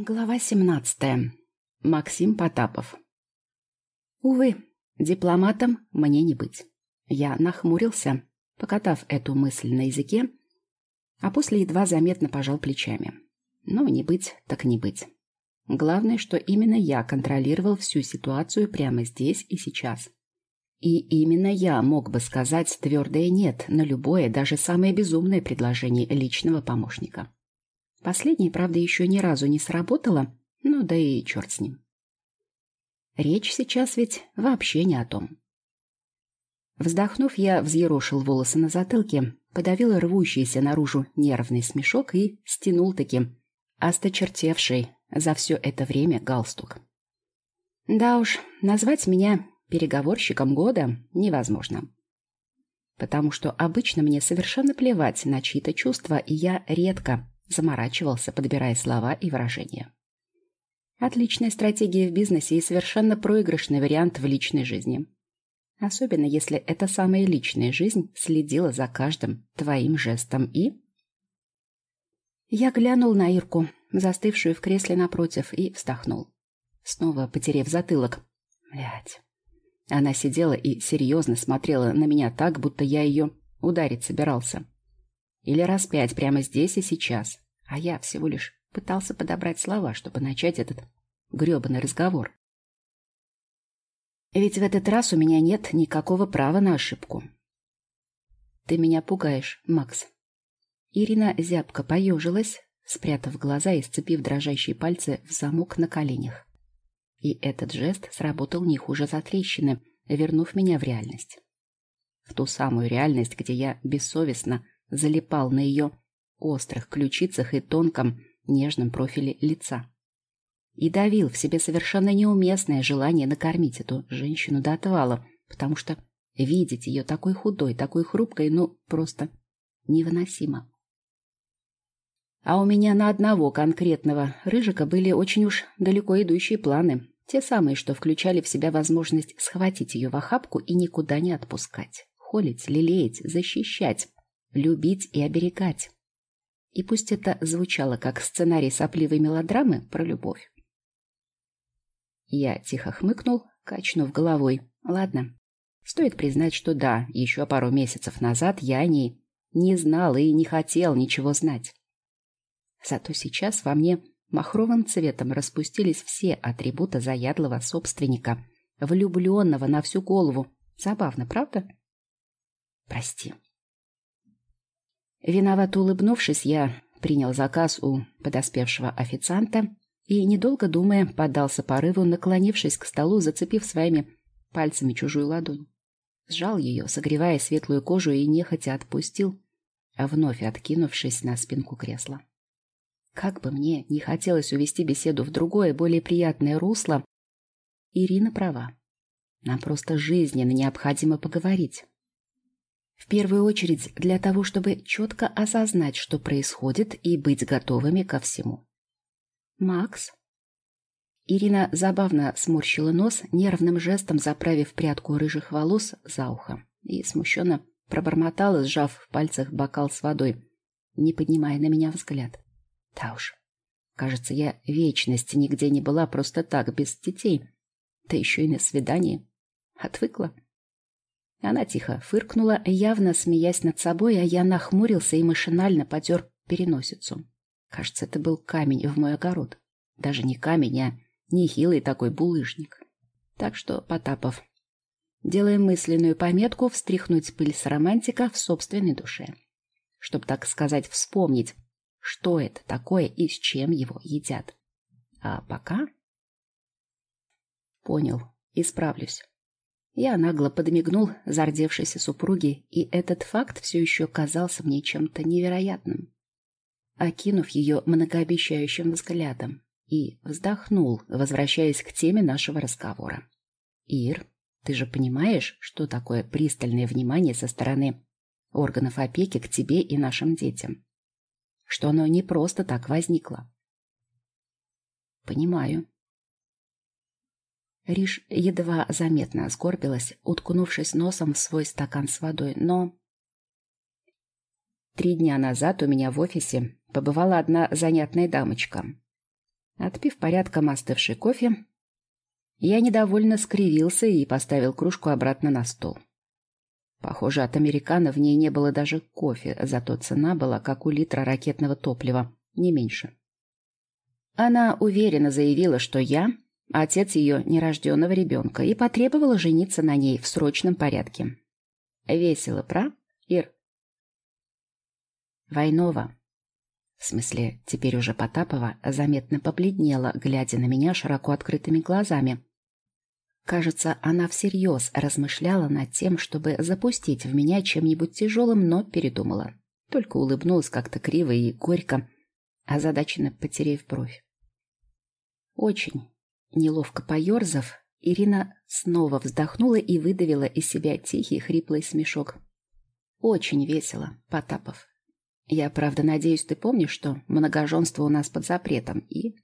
Глава 17. Максим Потапов. Увы, дипломатом мне не быть. Я нахмурился, покатав эту мысль на языке, а после едва заметно пожал плечами. Но не быть, так не быть. Главное, что именно я контролировал всю ситуацию прямо здесь и сейчас. И именно я мог бы сказать твердое «нет» на любое, даже самое безумное предложение личного помощника. Последнее, правда, еще ни разу не сработало, ну да и черт с ним. Речь сейчас ведь вообще не о том. Вздохнув, я взъерошил волосы на затылке, подавил рвущийся наружу нервный смешок и стянул таки осточертевший за все это время галстук. Да уж, назвать меня переговорщиком года невозможно. Потому что обычно мне совершенно плевать на чьи-то чувства, и я редко заморачивался, подбирая слова и выражения. Отличная стратегия в бизнесе и совершенно проигрышный вариант в личной жизни. Особенно если эта самая личная жизнь следила за каждым твоим жестом и... Я глянул на Ирку, застывшую в кресле напротив, и вздохнул. Снова потерев затылок. Блядь. Она сидела и серьезно смотрела на меня так, будто я ее ударить собирался. Или раз пять прямо здесь и сейчас. А я всего лишь пытался подобрать слова, чтобы начать этот грёбаный разговор. Ведь в этот раз у меня нет никакого права на ошибку. Ты меня пугаешь, Макс. Ирина зябко поежилась, спрятав глаза и сцепив дрожащие пальцы в замок на коленях. И этот жест сработал не хуже затрещины, вернув меня в реальность. В ту самую реальность, где я бессовестно залипал на ее острых ключицах и тонком, нежном профиле лица. И давил в себе совершенно неуместное желание накормить эту женщину до отвала, потому что видеть ее такой худой, такой хрупкой, ну, просто невыносимо. А у меня на одного конкретного рыжика были очень уж далеко идущие планы, те самые, что включали в себя возможность схватить ее в охапку и никуда не отпускать, холить, лелеять, защищать, любить и оберегать. И пусть это звучало как сценарий сопливой мелодрамы про любовь. Я тихо хмыкнул, качнув головой. Ладно, стоит признать, что да, еще пару месяцев назад я о ней не знал и не хотел ничего знать. Зато сейчас во мне махровым цветом распустились все атрибуты заядлого собственника, влюбленного на всю голову. Забавно, правда? Прости. Виновато улыбнувшись, я принял заказ у подоспевшего официанта и, недолго думая, поддался порыву, наклонившись к столу, зацепив своими пальцами чужую ладонь. Сжал ее, согревая светлую кожу, и нехотя отпустил, а вновь откинувшись на спинку кресла. Как бы мне не хотелось увести беседу в другое, более приятное русло, Ирина права. Нам просто жизненно необходимо поговорить. В первую очередь для того, чтобы четко осознать, что происходит, и быть готовыми ко всему. «Макс?» Ирина забавно сморщила нос, нервным жестом заправив прядку рыжих волос за ухо, и смущенно пробормотала, сжав в пальцах бокал с водой, не поднимая на меня взгляд. Да уж, кажется, я вечности нигде не была просто так, без детей, да еще и на свидании. Отвыкла. Она тихо фыркнула, явно смеясь над собой, а я нахмурился и машинально потер переносицу. Кажется, это был камень в мой огород. Даже не камень, а нехилый такой булыжник. Так что, Потапов, делаем мысленную пометку встряхнуть пыль с романтика в собственной душе. Чтоб, так сказать, вспомнить, что это такое и с чем его едят. А пока... Понял, исправлюсь. Я нагло подмигнул зардевшейся супруге, и этот факт все еще казался мне чем-то невероятным. Окинув ее многообещающим взглядом, и вздохнул, возвращаясь к теме нашего разговора. «Ир, ты же понимаешь, что такое пристальное внимание со стороны органов опеки к тебе и нашим детям? Что оно не просто так возникло?» «Понимаю», Риш едва заметно сгорбилась, уткнувшись носом в свой стакан с водой, но... Три дня назад у меня в офисе побывала одна занятная дамочка. Отпив порядком остывший кофе, я недовольно скривился и поставил кружку обратно на стол. Похоже, от американо в ней не было даже кофе, зато цена была как у литра ракетного топлива, не меньше. Она уверенно заявила, что я – отец ее нерожденного ребенка, и потребовала жениться на ней в срочном порядке. Весело, пра, Ир? Войнова, в смысле, теперь уже Потапова, заметно побледнела, глядя на меня широко открытыми глазами. Кажется, она всерьез размышляла над тем, чтобы запустить в меня чем-нибудь тяжелым, но передумала. Только улыбнулась как-то криво и горько, озадаченно потеряв бровь. Очень неловко поерзав, Ирина снова вздохнула и выдавила из себя тихий хриплый смешок. «Очень весело, Потапов. Я, правда, надеюсь, ты помнишь, что многоженство у нас под запретом, и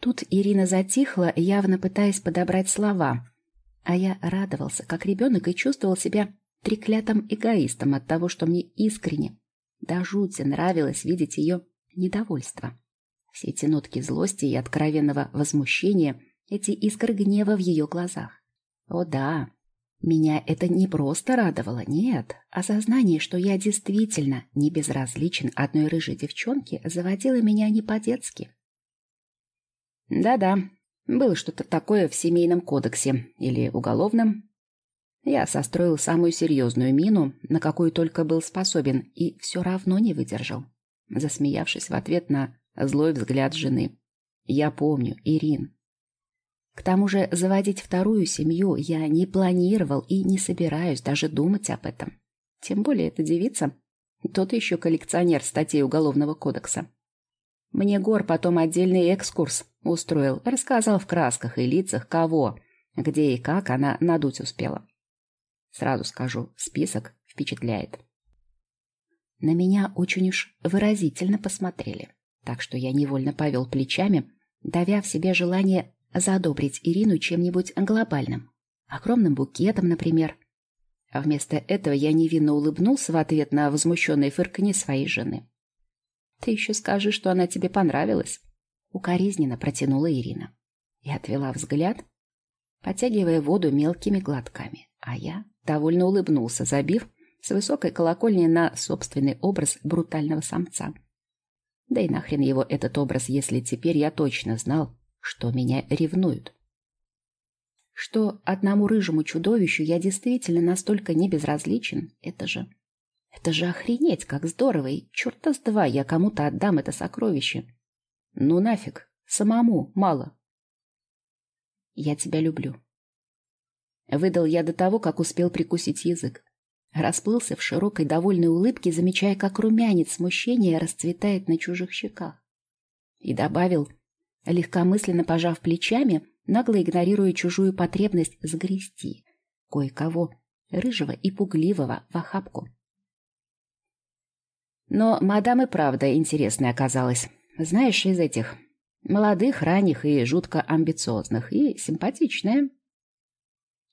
Тут Ирина затихла, явно пытаясь подобрать слова. А я радовался, как ребенок, и чувствовал себя треклятым эгоистом от того, что мне искренне, до жути нравилось видеть ее недовольство. Все эти нотки злости и откровенного возмущения, эти искры гнева в ее глазах. О да, меня это не просто радовало, нет, осознание, что я действительно не безразличен одной рыжей девчонке, заводило меня не по-детски. Да-да, было что-то такое в семейном кодексе или уголовном. Я состроил самую серьезную мину, на какую только был способен, и все равно не выдержал, засмеявшись в ответ на злой взгляд жены. Я помню, Ирин. К тому же заводить вторую семью я не планировал и не собираюсь даже думать об этом. Тем более эта девица, тот еще коллекционер статей Уголовного кодекса. Мне Гор потом отдельный экскурс устроил, рассказал в красках и лицах, кого, где и как она надуть успела. Сразу скажу, список впечатляет. На меня очень уж выразительно посмотрели, так что я невольно повел плечами, давя в себе желание задобрить Ирину чем-нибудь глобальным. Огромным букетом, например. А вместо этого я невинно улыбнулся в ответ на возмущенное фырканье своей жены. Ты еще скажи, что она тебе понравилась. Укоризненно протянула Ирина. И отвела взгляд, потягивая воду мелкими глотками. А я довольно улыбнулся, забив с высокой колокольни на собственный образ брутального самца. Да и нахрен его этот образ, если теперь я точно знал, что меня ревнуют. Что одному рыжему чудовищу я действительно настолько не безразличен, это же это же охренеть, как здорово, и черта с два я кому-то отдам это сокровище. Ну нафиг, самому мало. Я тебя люблю. Выдал я до того, как успел прикусить язык. Расплылся в широкой довольной улыбке, замечая, как румянец смущения расцветает на чужих щеках. И добавил, легкомысленно пожав плечами, нагло игнорируя чужую потребность загрести кое-кого, рыжего и пугливого, в охапку. Но мадам и правда интересная оказалась. Знаешь, из этих молодых, ранних и жутко амбициозных, и симпатичная.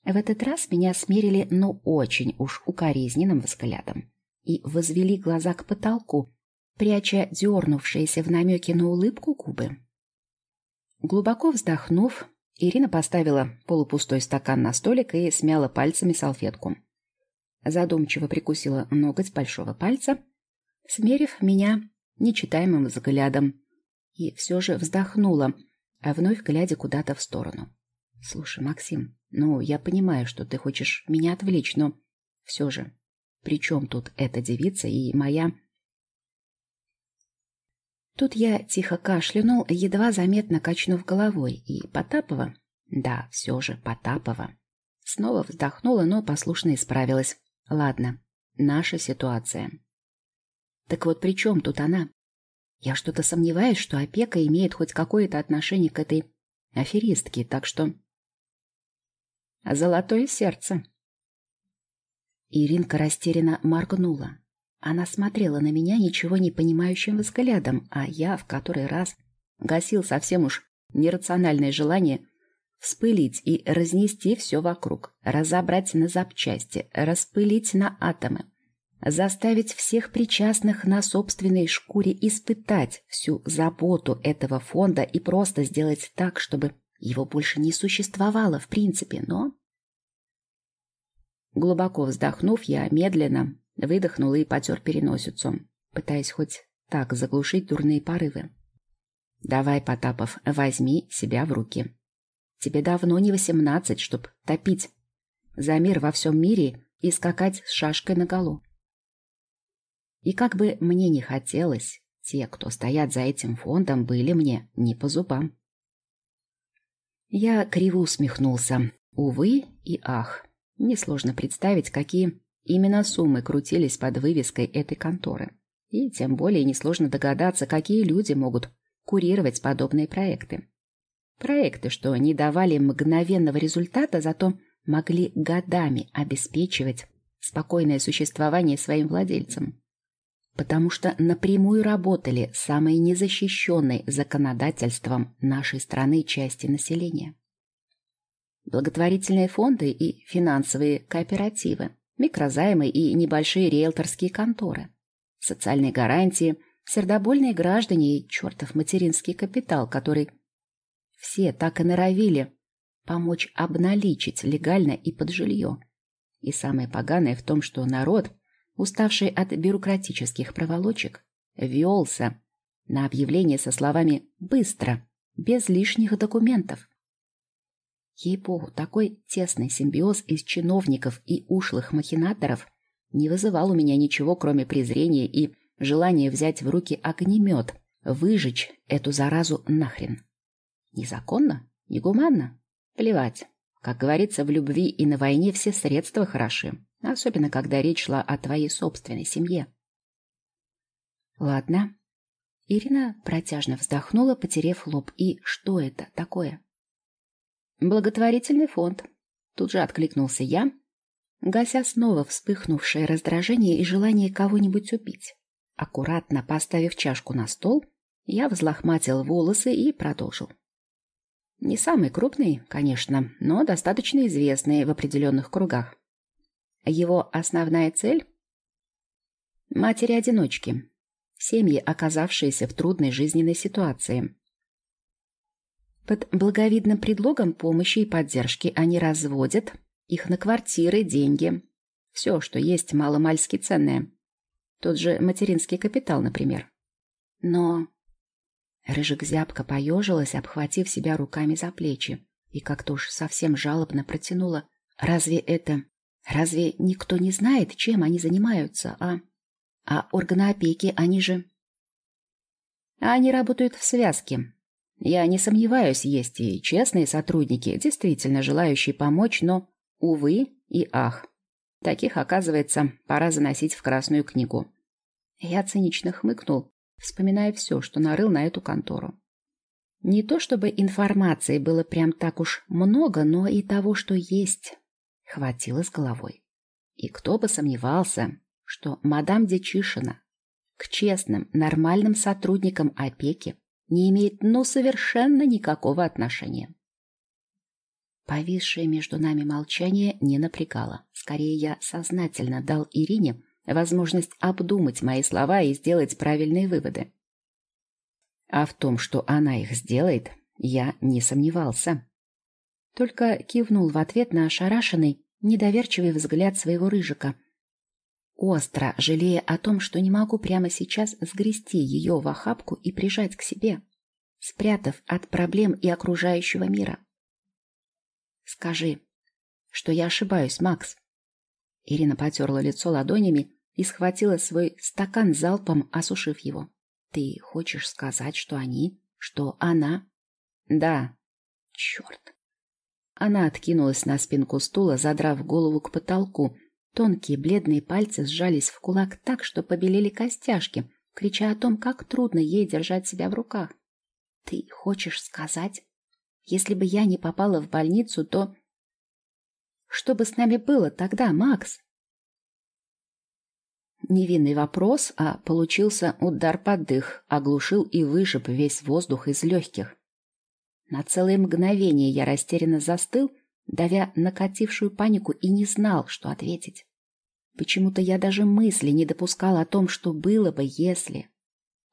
В этот раз меня смерили, ну, очень уж укоризненным взглядом и возвели глаза к потолку, пряча дернувшиеся в намеке на улыбку губы. Глубоко вздохнув, Ирина поставила полупустой стакан на столик и смяла пальцами салфетку. Задумчиво прикусила ноготь большого пальца — смерив меня нечитаемым взглядом, и все же вздохнула, а вновь глядя куда-то в сторону. «Слушай, Максим, ну, я понимаю, что ты хочешь меня отвлечь, но все же, при чем тут эта девица и моя...» Тут я тихо кашлянул, едва заметно качнув головой, и Потапова, да, все же Потапова, снова вздохнула, но послушно исправилась. «Ладно, наша ситуация. Так вот при чем тут она? Я что-то сомневаюсь, что опека имеет хоть какое-то отношение к этой аферистке, так что... Золотое сердце. Иринка растерянно моргнула. Она смотрела на меня ничего не понимающим взглядом, а я в который раз гасил совсем уж нерациональное желание вспылить и разнести все вокруг, разобрать на запчасти, распылить на атомы, заставить всех причастных на собственной шкуре испытать всю заботу этого фонда и просто сделать так, чтобы его больше не существовало в принципе, но... Глубоко вздохнув, я медленно выдохнул и потер переносицу, пытаясь хоть так заглушить дурные порывы. «Давай, Потапов, возьми себя в руки. Тебе давно не восемнадцать, чтоб топить за мир во всем мире и скакать с шашкой наголо. И как бы мне не хотелось, те, кто стоят за этим фондом, были мне не по зубам. Я криво усмехнулся. Увы и ах. Несложно представить, какие именно суммы крутились под вывеской этой конторы. И тем более несложно догадаться, какие люди могут курировать подобные проекты. Проекты, что не давали мгновенного результата, зато могли годами обеспечивать спокойное существование своим владельцам потому что напрямую работали самые незащищенные законодательством нашей страны части населения. Благотворительные фонды и финансовые кооперативы, микрозаймы и небольшие риэлторские конторы, социальные гарантии, сердобольные граждане и чертов материнский капитал, который все так и норовили помочь обналичить легально и под жилье. И самое поганое в том, что народ – уставший от бюрократических проволочек, велся на объявление со словами «быстро», без лишних документов. Ей-богу, такой тесный симбиоз из чиновников и ушлых махинаторов не вызывал у меня ничего, кроме презрения и желания взять в руки огнемет, выжечь эту заразу нахрен. Незаконно? Негуманно? Плевать. Как говорится, в любви и на войне все средства хороши. Особенно, когда речь шла о твоей собственной семье. Ладно. Ирина протяжно вздохнула, потерев лоб. И что это такое? Благотворительный фонд. Тут же откликнулся я, гася снова вспыхнувшее раздражение и желание кого-нибудь убить. Аккуратно поставив чашку на стол, я взлохматил волосы и продолжил. Не самый крупный, конечно, но достаточно известный в определенных кругах. Его основная цель – матери-одиночки, семьи, оказавшиеся в трудной жизненной ситуации. Под благовидным предлогом помощи и поддержки они разводят их на квартиры, деньги, все, что есть маломальски ценное. Тот же материнский капитал, например. Но Рыжик зябко поежилась, обхватив себя руками за плечи, и как-то уж совсем жалобно протянула. «Разве это Разве никто не знает, чем они занимаются, а? А органы опеки, они же... Они работают в связке. Я не сомневаюсь, есть и честные сотрудники, действительно желающие помочь, но, увы и ах. Таких, оказывается, пора заносить в Красную книгу. Я цинично хмыкнул, вспоминая все, что нарыл на эту контору. Не то чтобы информации было прям так уж много, но и того, что есть, хватило с головой. И кто бы сомневался, что мадам Дечишина к честным, нормальным сотрудникам опеки не имеет ну совершенно никакого отношения. Повисшее между нами молчание не напрягало. Скорее, я сознательно дал Ирине возможность обдумать мои слова и сделать правильные выводы. А в том, что она их сделает, я не сомневался. Только кивнул в ответ на ошарашенный, недоверчивый взгляд своего рыжика. Остро, жалея о том, что не могу прямо сейчас сгрести ее в охапку и прижать к себе, спрятав от проблем и окружающего мира. «Скажи, что я ошибаюсь, Макс?» Ирина потерла лицо ладонями и схватила свой стакан залпом, осушив его. «Ты хочешь сказать, что они, что она?» «Да». «Черт!» Она откинулась на спинку стула, задрав голову к потолку. Тонкие бледные пальцы сжались в кулак так, что побелели костяшки, крича о том, как трудно ей держать себя в руках. «Ты хочешь сказать, если бы я не попала в больницу, то...» «Что бы с нами было тогда, Макс?» Невинный вопрос, а получился удар под дых, оглушил и вышиб весь воздух из легких. На целое мгновение я растерянно застыл, давя накатившую панику и не знал, что ответить. Почему-то я даже мысли не допускала о том, что было бы, если...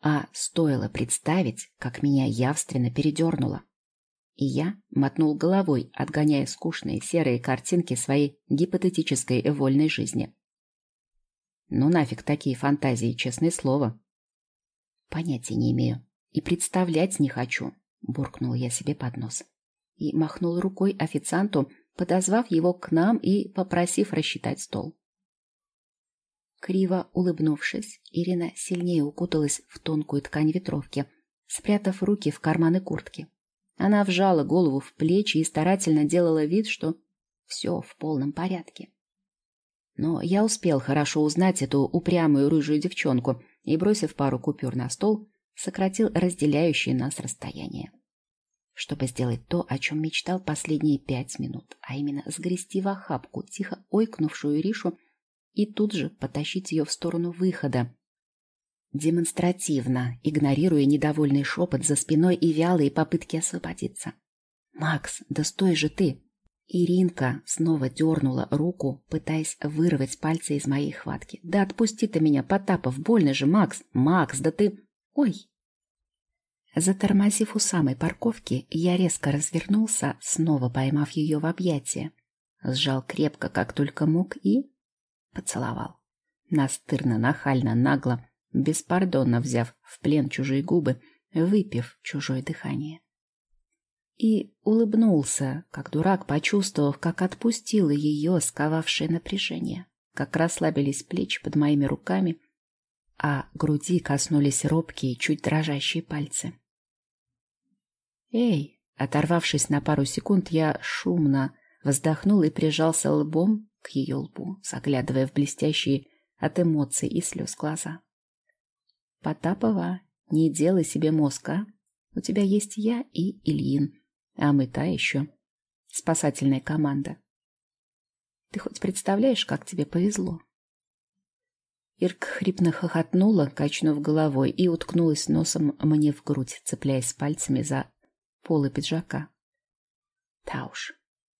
А стоило представить, как меня явственно передернуло. И я мотнул головой, отгоняя скучные серые картинки своей гипотетической вольной жизни. Ну нафиг такие фантазии, честное слово. Понятия не имею. И представлять не хочу, буркнул я себе под нос. И махнул рукой официанту, подозвав его к нам и попросив рассчитать стол. Криво улыбнувшись, Ирина сильнее укуталась в тонкую ткань ветровки, спрятав руки в карманы куртки. Она вжала голову в плечи и старательно делала вид, что все в полном порядке. Но я успел хорошо узнать эту упрямую рыжую девчонку и, бросив пару купюр на стол, сократил разделяющее нас расстояние. Чтобы сделать то, о чем мечтал последние пять минут, а именно сгрести в охапку тихо ойкнувшую Ришу и тут же потащить ее в сторону выхода, демонстративно игнорируя недовольный шепот за спиной и вялые попытки освободиться. «Макс, да стой же ты!» Иринка снова дернула руку, пытаясь вырвать пальцы из моей хватки. «Да отпусти ты меня, Потапов, больно же, Макс! Макс, да ты... Ой!» Затормозив у самой парковки, я резко развернулся, снова поймав ее в объятия. Сжал крепко, как только мог, и... поцеловал. Настырно, нахально, нагло, беспардонно взяв в плен чужие губы, выпив чужое дыхание. И улыбнулся, как дурак, почувствовав, как отпустило ее сковавшее напряжение, как расслабились плечи под моими руками, а груди коснулись робкие, чуть дрожащие пальцы. «Эй!» Оторвавшись на пару секунд, я шумно вздохнул и прижался лбом к ее лбу, заглядывая в блестящие от эмоций и слез глаза. Потапова, не делай себе мозга. У тебя есть я и Ильин, а мы та еще. Спасательная команда. Ты хоть представляешь, как тебе повезло? Ирк хрипно хохотнула, качнув головой, и уткнулась носом мне в грудь, цепляясь пальцами за полы пиджака. Да уж,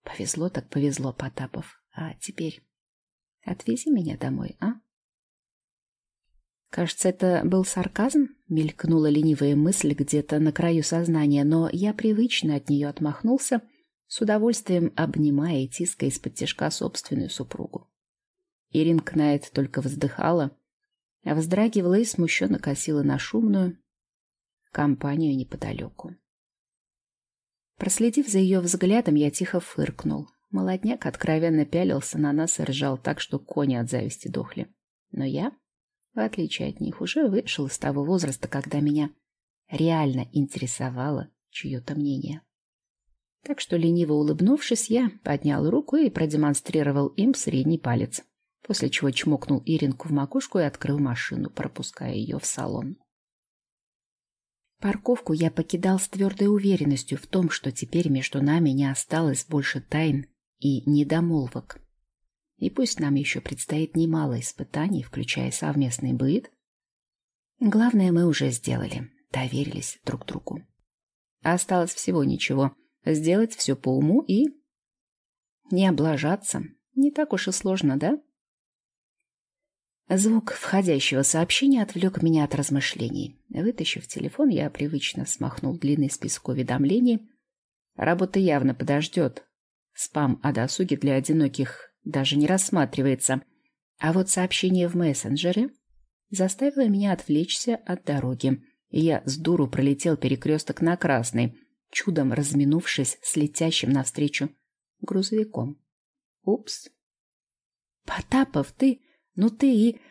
повезло так повезло, Потапов. А теперь отвези меня домой, а? Кажется, это был сарказм, мелькнула ленивая мысль где-то на краю сознания, но я привычно от нее отмахнулся, с удовольствием обнимая и тиская из-под тяжка собственную супругу. Иринка на это только вздыхала, а вздрагивала и смущенно косила на шумную компанию неподалеку. Проследив за ее взглядом, я тихо фыркнул. Молодняк откровенно пялился на нас и ржал так, что кони от зависти дохли. Но я в отличие от них, уже вышел из того возраста, когда меня реально интересовало чье-то мнение. Так что, лениво улыбнувшись, я поднял руку и продемонстрировал им средний палец, после чего чмокнул Иринку в макушку и открыл машину, пропуская ее в салон. Парковку я покидал с твердой уверенностью в том, что теперь между нами не осталось больше тайн и недомолвок. И пусть нам еще предстоит немало испытаний, включая совместный быт, главное мы уже сделали, доверились друг другу. Осталось всего ничего — сделать все по уму и... Не облажаться. Не так уж и сложно, да? Звук входящего сообщения отвлек меня от размышлений. Вытащив телефон, я привычно смахнул длинный список уведомлений. Работа явно подождет. Спам о досуге для одиноких даже не рассматривается. А вот сообщение в мессенджере заставило меня отвлечься от дороги, я с дуру пролетел перекресток на красный, чудом разминувшись с летящим навстречу грузовиком. Упс. Потапов, ты, ну ты и...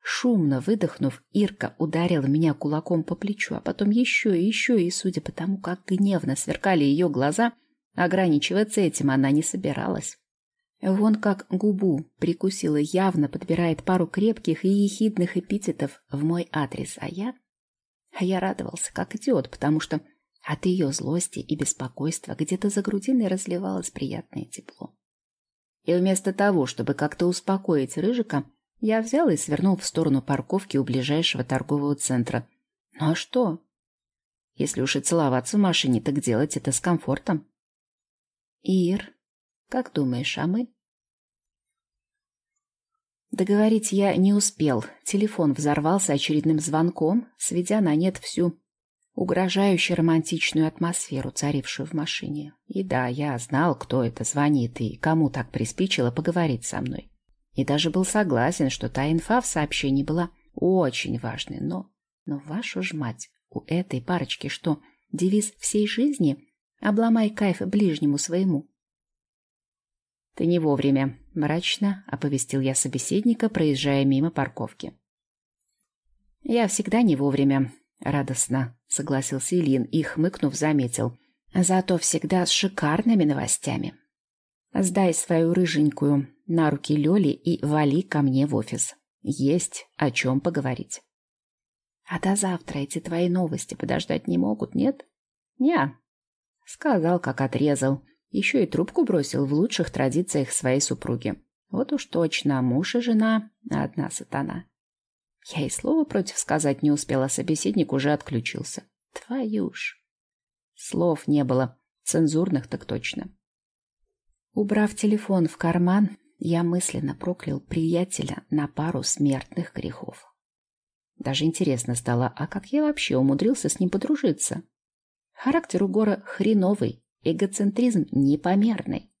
Шумно выдохнув, Ирка ударила меня кулаком по плечу, а потом еще и еще, и, судя по тому, как гневно сверкали ее глаза, ограничиваться этим она не собиралась. Вон как губу прикусила, явно подбирает пару крепких и ехидных эпитетов в мой адрес, а я... А я радовался, как идиот, потому что от ее злости и беспокойства где-то за грудиной разливалось приятное тепло. И вместо того, чтобы как-то успокоить Рыжика, я взял и свернул в сторону парковки у ближайшего торгового центра. Ну а что? Если уж и целоваться в машине, так делать это с комфортом. Ир, как думаешь, а мы? Договорить я не успел. Телефон взорвался очередным звонком, сведя на нет всю угрожающую романтичную атмосферу, царившую в машине. И да, я знал, кто это звонит и кому так приспичило поговорить со мной. И даже был согласен, что та инфа в сообщении была очень важной. Но, но вашу ж мать, у этой парочки что, девиз всей жизни? Обломай кайф ближнему своему. «Ты не вовремя», — мрачно оповестил я собеседника, проезжая мимо парковки. «Я всегда не вовремя», — радостно согласился Ильин и, хмыкнув, заметил. «Зато всегда с шикарными новостями. Сдай свою рыженькую на руки Лёли и вали ко мне в офис. Есть о чем поговорить». «А до завтра эти твои новости подождать не могут, нет?» «Не», — сказал, как отрезал. Еще и трубку бросил в лучших традициях своей супруги. Вот уж точно, муж и жена — одна сатана. Я и слова против сказать не успела, собеседник уже отключился. Твою ж. Слов не было, цензурных так точно. Убрав телефон в карман, я мысленно проклял приятеля на пару смертных грехов. Даже интересно стало, а как я вообще умудрился с ним подружиться? Характер у Гора хреновый, эгоцентризм непомерный.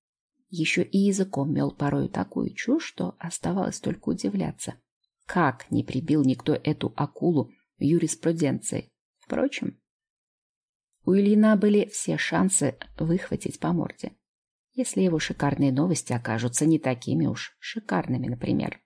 Еще и языком мел порою такую чушь, что оставалось только удивляться. Как не прибил никто эту акулу юриспруденцией? Впрочем, у Ильина были все шансы выхватить по морде. Если его шикарные новости окажутся не такими уж шикарными, например.